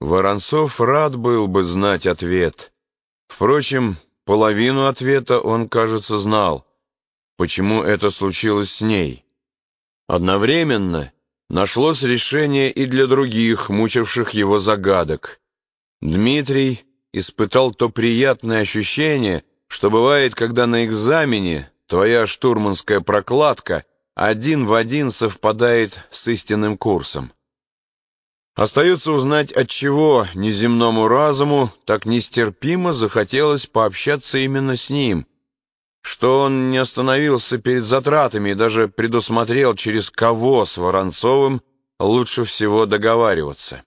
Воронцов рад был бы знать ответ. Впрочем, половину ответа он, кажется, знал. Почему это случилось с ней? Одновременно нашлось решение и для других, мучивших его загадок. Дмитрий испытал то приятное ощущение, что бывает, когда на экзамене твоя штурманская прокладка один в один совпадает с истинным курсом. Остается узнать, от чего неземному разуму так нестерпимо захотелось пообщаться именно с ним, что он не остановился перед затратами и даже предусмотрел, через кого с Воронцовым лучше всего договариваться.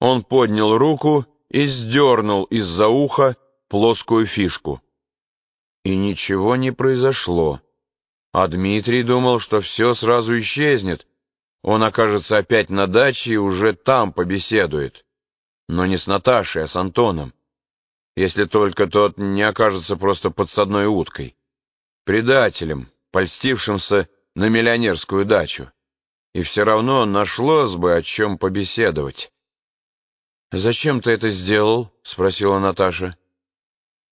Он поднял руку и сдернул из-за уха плоскую фишку. И ничего не произошло. А Дмитрий думал, что все сразу исчезнет, он окажется опять на даче и уже там побеседует. Но не с Наташей, а с Антоном. Если только тот не окажется просто подсадной уткой. Предателем, польстившимся на миллионерскую дачу. И все равно нашлось бы о чем побеседовать. «Зачем ты это сделал?» — спросила Наташа.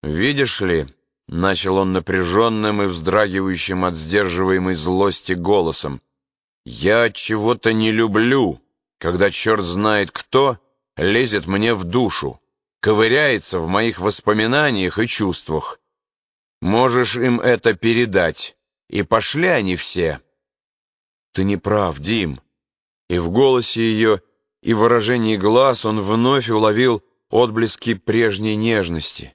«Видишь ли...» — начал он напряженным и вздрагивающим от сдерживаемой злости голосом. Я чего-то не люблю, когда черт знает кто лезет мне в душу, ковыряется в моих воспоминаниях и чувствах. Можешь им это передать, и пошли они все. Ты не прав, Дим. И в голосе ее, и в выражении глаз он вновь уловил отблески прежней нежности.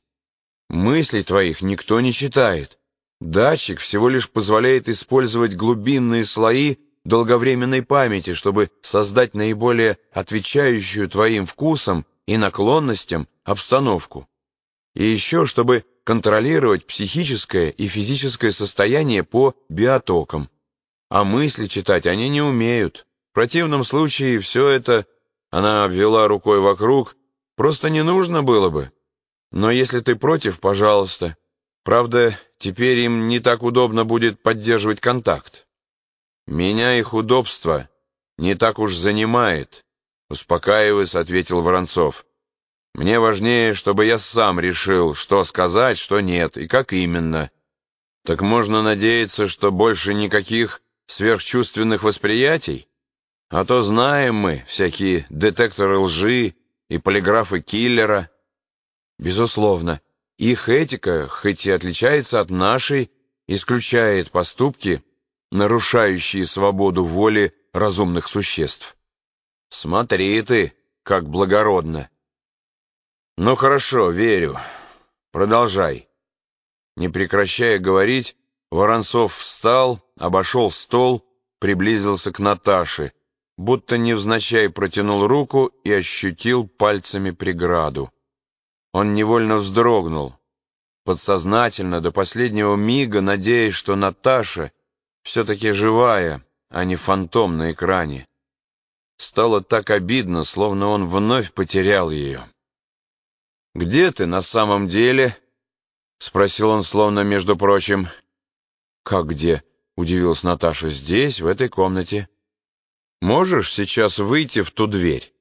Мыслей твоих никто не читает. Датчик всего лишь позволяет использовать глубинные слои долговременной памяти, чтобы создать наиболее отвечающую твоим вкусам и наклонностям обстановку. И еще, чтобы контролировать психическое и физическое состояние по биотокам. А мысли читать они не умеют. В противном случае все это, она обвела рукой вокруг, просто не нужно было бы. Но если ты против, пожалуйста. Правда, теперь им не так удобно будет поддерживать контакт. «Меня их удобство не так уж занимает», — успокаиваясь, ответил Воронцов. «Мне важнее, чтобы я сам решил, что сказать, что нет, и как именно. Так можно надеяться, что больше никаких сверхчувственных восприятий? А то знаем мы всякие детекторы лжи и полиграфы киллера». «Безусловно, их этика, хоть и отличается от нашей, исключает поступки, нарушающие свободу воли разумных существ. Смотри ты, как благородно. Ну хорошо, верю. Продолжай. Не прекращая говорить, Воронцов встал, обошел стол, приблизился к Наташе, будто невзначай протянул руку и ощутил пальцами преграду. Он невольно вздрогнул, подсознательно до последнего мига надеясь, что Наташа все-таки живая, а не фантом на экране. Стало так обидно, словно он вновь потерял ее. «Где ты на самом деле?» — спросил он, словно между прочим. «Как где?» — удивилась Наташа. «Здесь, в этой комнате». «Можешь сейчас выйти в ту дверь?»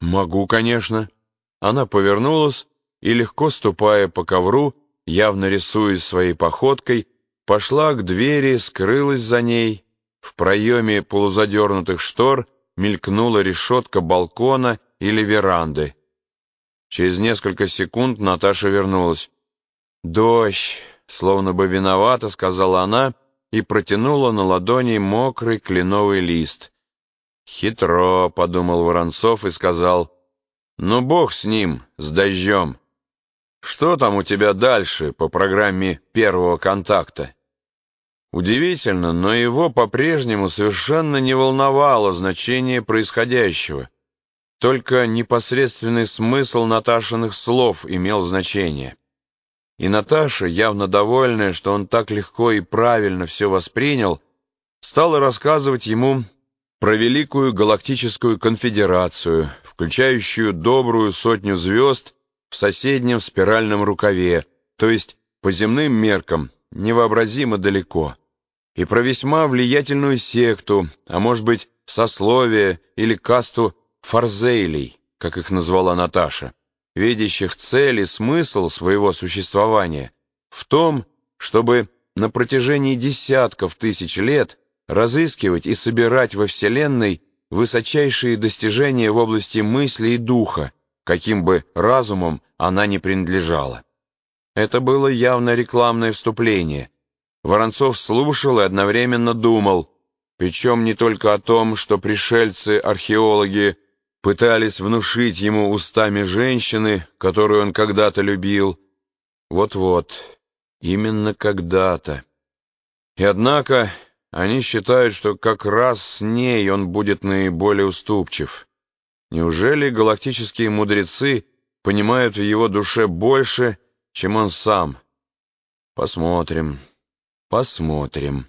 «Могу, конечно». Она повернулась и, легко ступая по ковру, явно рисуясь своей походкой, пошла к двери, скрылась за ней. В проеме полузадернутых штор мелькнула решетка балкона или веранды. Через несколько секунд Наташа вернулась. «Дождь!» — словно бы виновата, сказала она и протянула на ладони мокрый кленовый лист. «Хитро», — подумал Воронцов и сказал, «Ну, бог с ним, с дождем. Что там у тебя дальше по программе первого контакта?» Удивительно, но его по-прежнему совершенно не волновало значение происходящего. Только непосредственный смысл Наташиных слов имел значение. И Наташа, явно довольная, что он так легко и правильно все воспринял, стала рассказывать ему про Великую Галактическую Конфедерацию, включающую добрую сотню звезд в соседнем спиральном рукаве, то есть по земным меркам невообразимо далеко и про весьма влиятельную секту, а может быть, сословие или касту фарзейлей, как их назвала Наташа, видящих цель и смысл своего существования в том, чтобы на протяжении десятков тысяч лет разыскивать и собирать во Вселенной высочайшие достижения в области мысли и духа, каким бы разумом она ни принадлежала. Это было явно рекламное вступление. Воронцов слушал и одновременно думал, причем не только о том, что пришельцы-археологи пытались внушить ему устами женщины, которую он когда-то любил. Вот-вот, именно когда-то. И однако они считают, что как раз с ней он будет наиболее уступчив. Неужели галактические мудрецы понимают в его душе больше, чем он сам? Посмотрим, посмотрим.